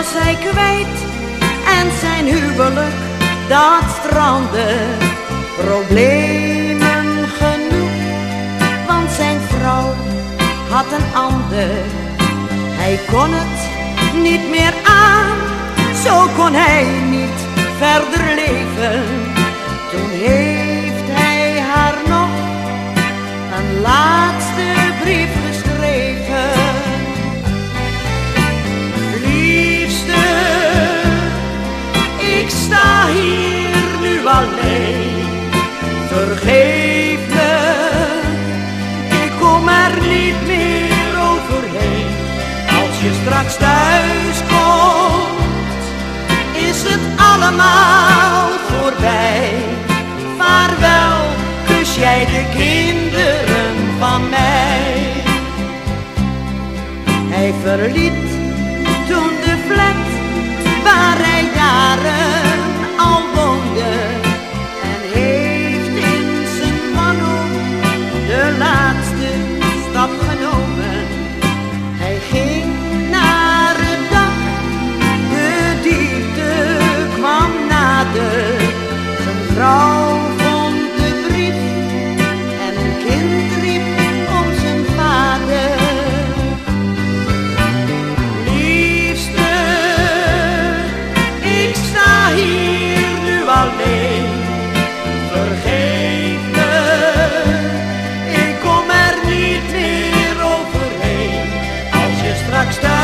was kwijt en zijn huwelijk dat strandde. Problemen genoeg, want zijn vrouw had een ander. Hij kon het niet meer aan, zo kon hij niet verder leven. Toen ik sta hier nu alleen. Vergeef me, ik kom er niet meer overheen. Als je straks thuis komt, is het allemaal voorbij. Vaarwel, kus jij de kinderen van mij. Hij verliet alleen. Vergeet me, ik kom er niet meer overheen als je straks staat.